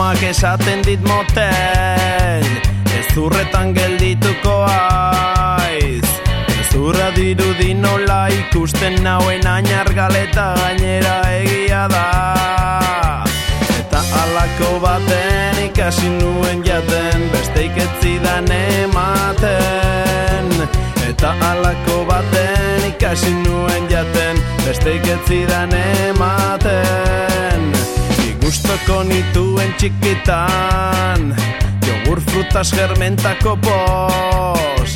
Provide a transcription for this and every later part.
amak esaten dit motel Ez zurretan geldituko aiz Ez zurra dirudi nola ikusten nauen ainargaleta gainera egia da. Eta alako baten ikasi nuen jaten Besteik ez zidan ematen. Eta alako baten ikasi nuen jaten Besteik ez zidan ematen Gustoko nituen txikitan. Jogur frutas germentako pos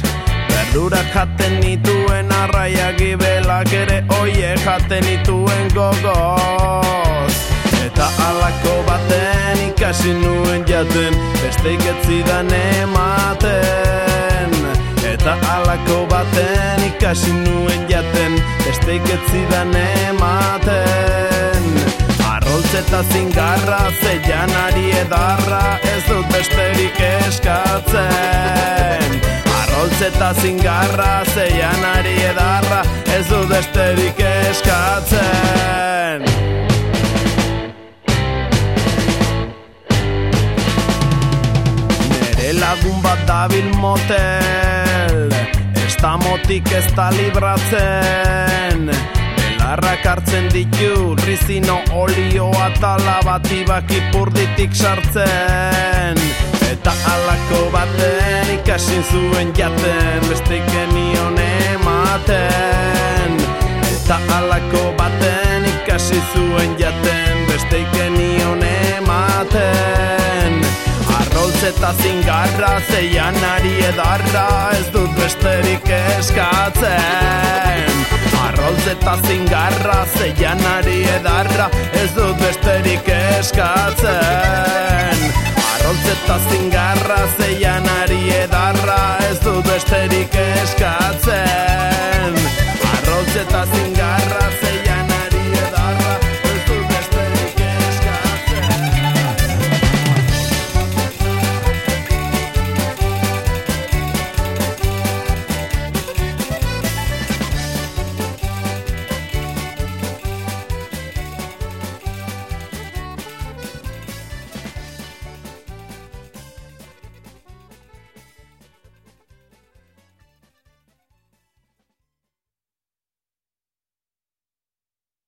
Berdurak jaten nituen arraia gibelak ere oie jaten nituen gogoz. Eta alako baten ikasi nuen jaten Besteik ez zidan ematen. Eta alako baten ikasi nuen jaten Besteik ez zidan ematen Arroltz eta zingarra zeian ari edarra Ez dut besterik eskatzen. Arroltz eta zingarra zeian ari edarra Ez dut besterik eskatzen. Nere lagun bat dabil motel Ez da motik ez da libratzen Belarrak hartzen ditu Rizino olioa tala bat ipurditik sartzen. Eta alako baten ikasin zuen jaten Besteik genion ematen. Eta alako baten ikasi zuen jaten Besteik genion ematen. Arroltz eta zingarra zeian ari edarra Ez dut besterik eskatzen eta zingarra zeian ari edarra Ez dut besterik eskatzen. Arroltz eta zingarra zeian ari edarra Ez dut besterik